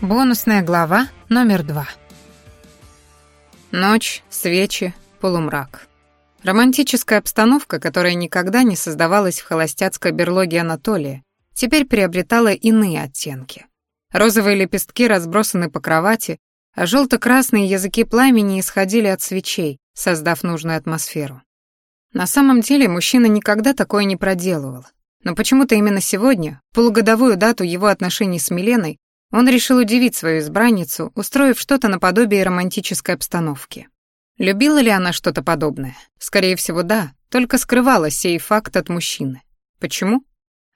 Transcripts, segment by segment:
Бонусная глава номер два. Ночь, свечи, полумрак. Романтическая обстановка, которая никогда не создавалась в холостяцкой берлоге Анатолия, теперь приобретала иные оттенки. Розовые лепестки разбросаны по кровати, а желто-красные языки пламени исходили от свечей, создав нужную атмосферу. На самом деле мужчина никогда такое не проделывал. Но почему-то именно сегодня, полугодовую дату его отношений с Миленой, он решил удивить свою избранницу, устроив что-то наподобие романтической обстановки. Любила ли она что-то подобное? Скорее всего, да, только скрывала сей факт от мужчины. Почему?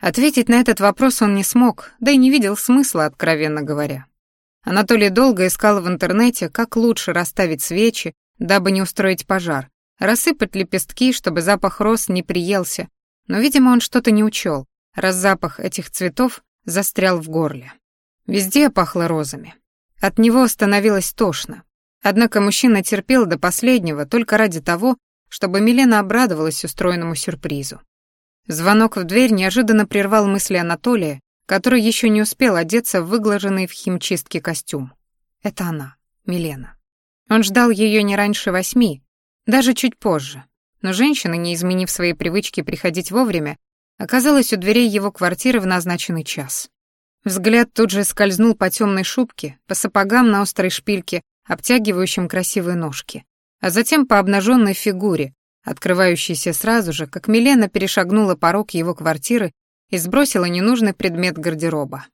Ответить на этот вопрос он не смог, да и не видел смысла, откровенно говоря. Анатолий долго искал в интернете, как лучше расставить свечи, дабы не устроить пожар, рассыпать лепестки, чтобы запах роз не приелся, но, видимо, он что-то не учел, раз запах этих цветов застрял в горле. Везде пахло розами. От него становилось тошно. Однако мужчина терпел до последнего только ради того, чтобы Милена обрадовалась устроенному сюрпризу. Звонок в дверь неожиданно прервал мысли Анатолия, который еще не успел одеться в выглаженный в химчистке костюм. Это она, Милена. Он ждал ее не раньше восьми, даже чуть позже. Но женщина, не изменив своей привычки приходить вовремя, оказалась у дверей его квартиры в назначенный час. Взгляд тут же скользнул по темной шубке, по сапогам на острой шпильке, обтягивающим красивые ножки, а затем по обнаженной фигуре, открывающейся сразу же, как Милена перешагнула порог его квартиры и сбросила ненужный предмет гардероба.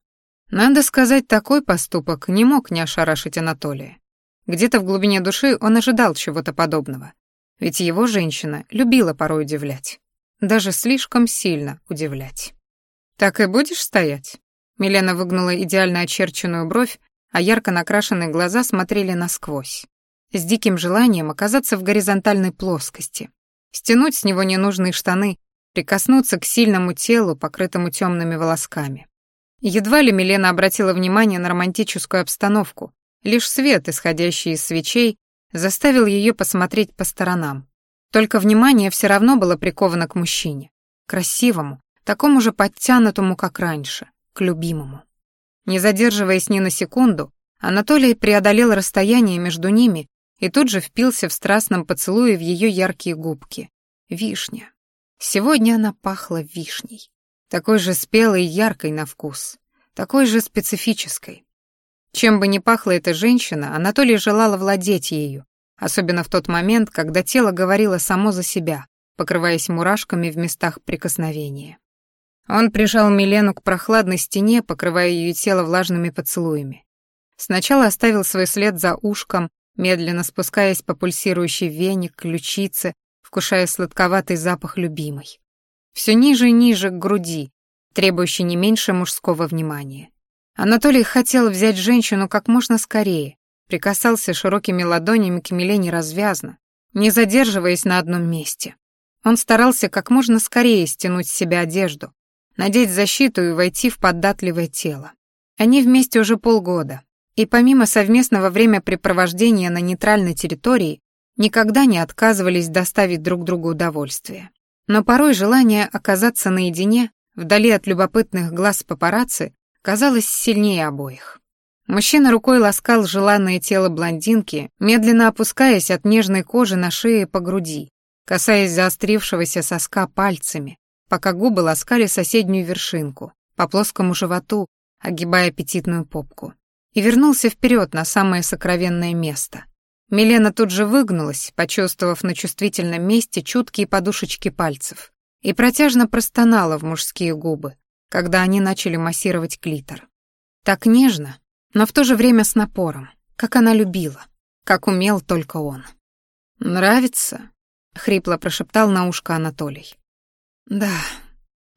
Надо сказать, такой поступок не мог не ошарашить Анатолия. Где-то в глубине души он ожидал чего-то подобного. Ведь его женщина любила порой удивлять. Даже слишком сильно удивлять. «Так и будешь стоять?» Милена выгнула идеально очерченную бровь, а ярко накрашенные глаза смотрели насквозь. С диким желанием оказаться в горизонтальной плоскости, стянуть с него ненужные штаны, прикоснуться к сильному телу, покрытому темными волосками. Едва ли Милена обратила внимание на романтическую обстановку, лишь свет, исходящий из свечей, заставил ее посмотреть по сторонам. Только внимание все равно было приковано к мужчине, красивому, такому же подтянутому, как раньше к любимому. Не задерживаясь ни на секунду, Анатолий преодолел расстояние между ними и тут же впился в страстном поцелуе в ее яркие губки. Вишня. Сегодня она пахла вишней. Такой же спелой и яркой на вкус. Такой же специфической. Чем бы ни пахла эта женщина, Анатолий желал владеть ею, особенно в тот момент, когда тело говорило само за себя, покрываясь мурашками в местах прикосновения. Он прижал Милену к прохладной стене, покрывая ее тело влажными поцелуями. Сначала оставил свой след за ушком, медленно спускаясь по пульсирующей вене к ключице, вкушая сладковатый запах любимой. Все ниже и ниже к груди, требующей не меньше мужского внимания. Анатолий хотел взять женщину как можно скорее, прикасался широкими ладонями к Милене развязно, не задерживаясь на одном месте. Он старался как можно скорее стянуть с себя одежду, надеть защиту и войти в податливое тело. Они вместе уже полгода, и помимо совместного времяпрепровождения на нейтральной территории, никогда не отказывались доставить друг другу удовольствие. Но порой желание оказаться наедине, вдали от любопытных глаз папарацци, казалось сильнее обоих. Мужчина рукой ласкал желанное тело блондинки, медленно опускаясь от нежной кожи на шее по груди, касаясь заострившегося соска пальцами, пока губы ласкали соседнюю вершинку, по плоскому животу, огибая аппетитную попку. И вернулся вперед на самое сокровенное место. Милена тут же выгнулась, почувствовав на чувствительном месте чуткие подушечки пальцев, и протяжно простонала в мужские губы, когда они начали массировать клитор. Так нежно, но в то же время с напором, как она любила, как умел только он. «Нравится?» — хрипло прошептал на ушко Анатолий. Да,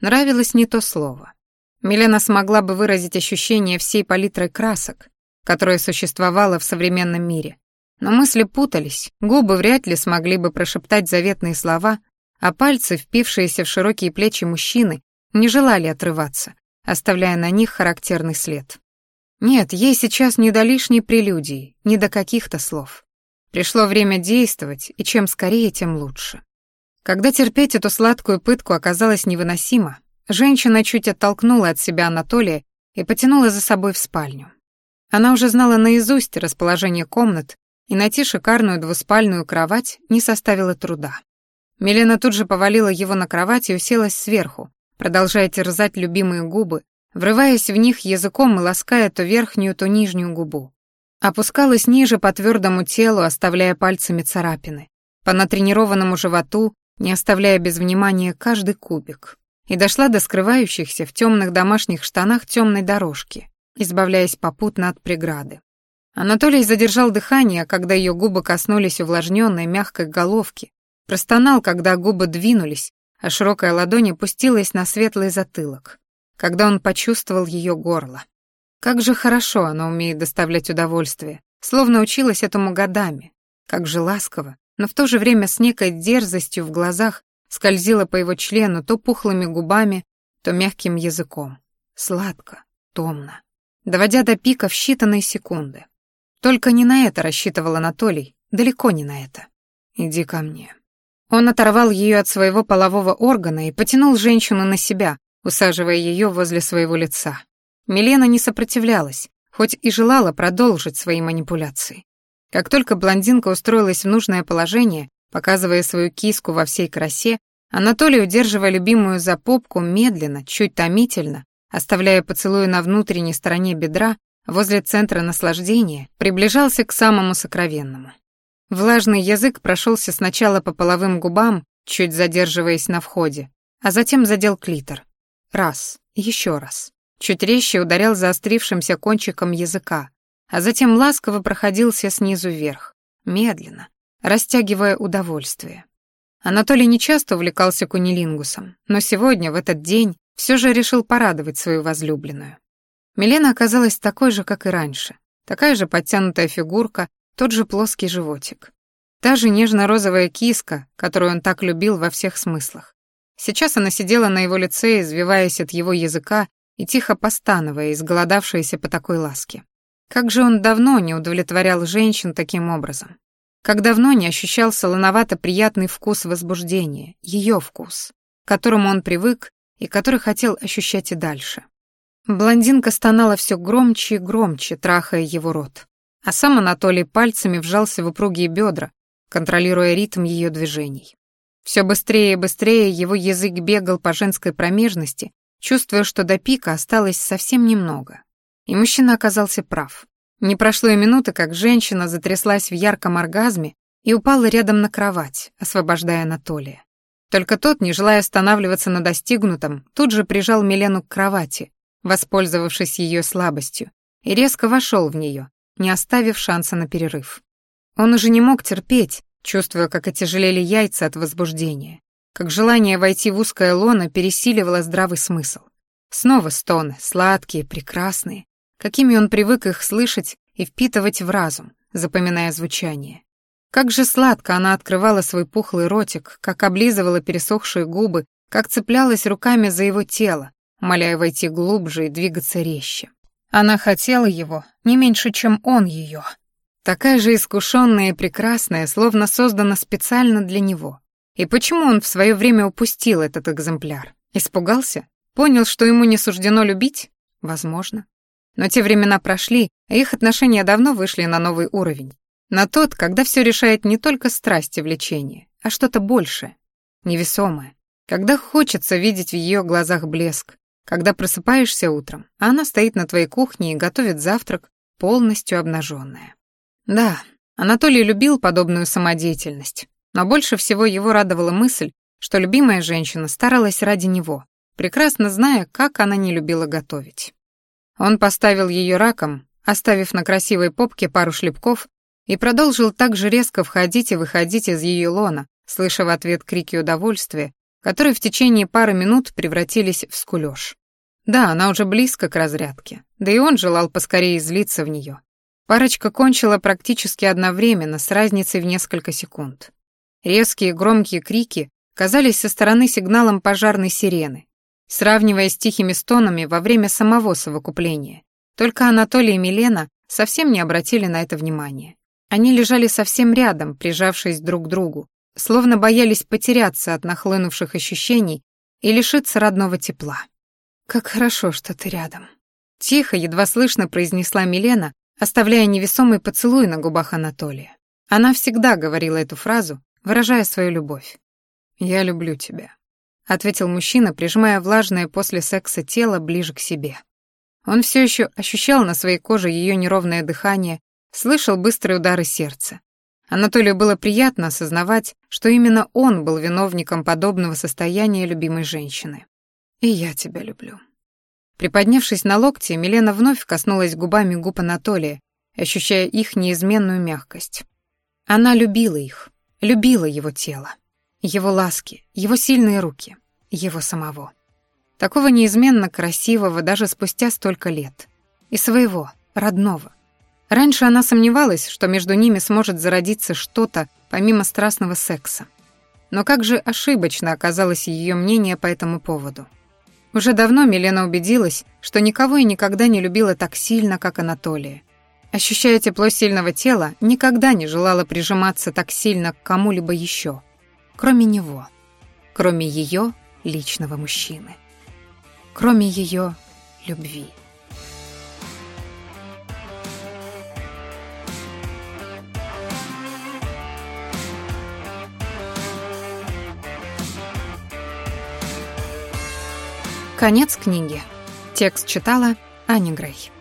нравилось не то слово. Милена смогла бы выразить ощущение всей палитры красок, которая существовала в современном мире. Но мысли путались, губы вряд ли смогли бы прошептать заветные слова, а пальцы, впившиеся в широкие плечи мужчины, не желали отрываться, оставляя на них характерный след. Нет, ей сейчас не до лишней прелюдии, не до каких-то слов. Пришло время действовать, и чем скорее, тем лучше. Когда терпеть эту сладкую пытку оказалось невыносимо, женщина чуть оттолкнула от себя Анатолия и потянула за собой в спальню. Она уже знала наизусть расположение комнат, и найти шикарную двуспальную кровать не составило труда. Милена тут же повалила его на кровать и уселась сверху, продолжая терзать любимые губы, врываясь в них языком и лаская то верхнюю, то нижнюю губу. Опускалась ниже по твердому телу, оставляя пальцами царапины, по натренированному животу, не оставляя без внимания каждый кубик, и дошла до скрывающихся в темных домашних штанах темной дорожки, избавляясь попутно от преграды. Анатолий задержал дыхание, когда ее губы коснулись увлажненной мягкой головки, простонал, когда губы двинулись, а широкая ладонь опустилась на светлый затылок, когда он почувствовал ее горло. Как же хорошо она умеет доставлять удовольствие, словно училась этому годами, как же ласково, но в то же время с некой дерзостью в глазах скользила по его члену то пухлыми губами, то мягким языком. Сладко, томно, доводя до пика в считанные секунды. Только не на это рассчитывал Анатолий, далеко не на это. «Иди ко мне». Он оторвал ее от своего полового органа и потянул женщину на себя, усаживая ее возле своего лица. Милена не сопротивлялась, хоть и желала продолжить свои манипуляции. Как только блондинка устроилась в нужное положение, показывая свою киску во всей красе, Анатолий, удерживая любимую за попку, медленно, чуть томительно, оставляя поцелуй на внутренней стороне бедра, возле центра наслаждения, приближался к самому сокровенному. Влажный язык прошелся сначала по половым губам, чуть задерживаясь на входе, а затем задел клитор. Раз, еще раз. Чуть резче ударял заострившимся кончиком языка, а затем ласково проходился снизу вверх, медленно, растягивая удовольствие. Анатолий нечасто увлекался кунилингусом, но сегодня, в этот день, все же решил порадовать свою возлюбленную. Милена оказалась такой же, как и раньше. Такая же подтянутая фигурка, тот же плоский животик. Та же нежно-розовая киска, которую он так любил во всех смыслах. Сейчас она сидела на его лице, извиваясь от его языка и тихо постановая, изголодавшаяся по такой ласке. Как же он давно не удовлетворял женщин таким образом. Как давно не ощущал солоновато-приятный вкус возбуждения, ее вкус, к которому он привык и который хотел ощущать и дальше. Блондинка стонала все громче и громче, трахая его рот. А сам Анатолий пальцами вжался в упругие бедра, контролируя ритм ее движений. Все быстрее и быстрее его язык бегал по женской промежности, чувствуя, что до пика осталось совсем немного. И мужчина оказался прав. Не прошло и минуты, как женщина затряслась в ярком оргазме и упала рядом на кровать, освобождая Анатолия. Только тот, не желая останавливаться на достигнутом, тут же прижал Милену к кровати, воспользовавшись ее слабостью, и резко вошел в нее, не оставив шанса на перерыв. Он уже не мог терпеть, чувствуя, как отяжелели яйца от возбуждения, как желание войти в узкое лоно пересиливало здравый смысл. Снова стоны, сладкие, прекрасные, какими он привык их слышать и впитывать в разум, запоминая звучание. Как же сладко она открывала свой пухлый ротик, как облизывала пересохшие губы, как цеплялась руками за его тело, умоляя войти глубже и двигаться резче. Она хотела его не меньше, чем он ее. Такая же искушенная и прекрасная, словно создана специально для него. И почему он в свое время упустил этот экземпляр? Испугался? Понял, что ему не суждено любить? Возможно. Но те времена прошли, и их отношения давно вышли на новый уровень. На тот, когда все решает не только страсть и влечение, а что-то большее, невесомое. Когда хочется видеть в ее глазах блеск, когда просыпаешься утром, а она стоит на твоей кухне и готовит завтрак, полностью обнаженная. Да, Анатолий любил подобную самодеятельность, но больше всего его радовала мысль, что любимая женщина старалась ради него, прекрасно зная, как она не любила готовить. Он поставил ее раком, оставив на красивой попке пару шлепков, и продолжил так же резко входить и выходить из ее лона, слыша в ответ крики удовольствия, которые в течение пары минут превратились в скулёж. Да, она уже близко к разрядке, да и он желал поскорее излиться в нее. Парочка кончила практически одновременно, с разницей в несколько секунд. Резкие громкие крики казались со стороны сигналом пожарной сирены, сравнивая с тихими стонами во время самого совокупления. Только Анатолий и Милена совсем не обратили на это внимания. Они лежали совсем рядом, прижавшись друг к другу, словно боялись потеряться от нахлынувших ощущений и лишиться родного тепла. «Как хорошо, что ты рядом». Тихо, едва слышно произнесла Милена, оставляя невесомый поцелуй на губах Анатолия. Она всегда говорила эту фразу, выражая свою любовь. «Я люблю тебя», — ответил мужчина, прижимая влажное после секса тело ближе к себе. Он все еще ощущал на своей коже ее неровное дыхание, слышал быстрые удары сердца. Анатолию было приятно осознавать, что именно он был виновником подобного состояния любимой женщины. «И я тебя люблю». Приподнявшись на локте, Милена вновь коснулась губами губ Анатолия, ощущая их неизменную мягкость. Она любила их, любила его тело, его ласки, его сильные руки, его самого. Такого неизменно красивого даже спустя столько лет. И своего, родного. Раньше она сомневалась, что между ними сможет зародиться что-то помимо страстного секса. Но как же ошибочно оказалось ее мнение по этому поводу. Уже давно Милена убедилась, что никого и никогда не любила так сильно, как Анатолия. Ощущая тепло сильного тела, никогда не желала прижиматься так сильно к кому-либо еще, кроме него, кроме ее личного мужчины, кроме ее любви. Конец книги. Текст читала Аня Грей.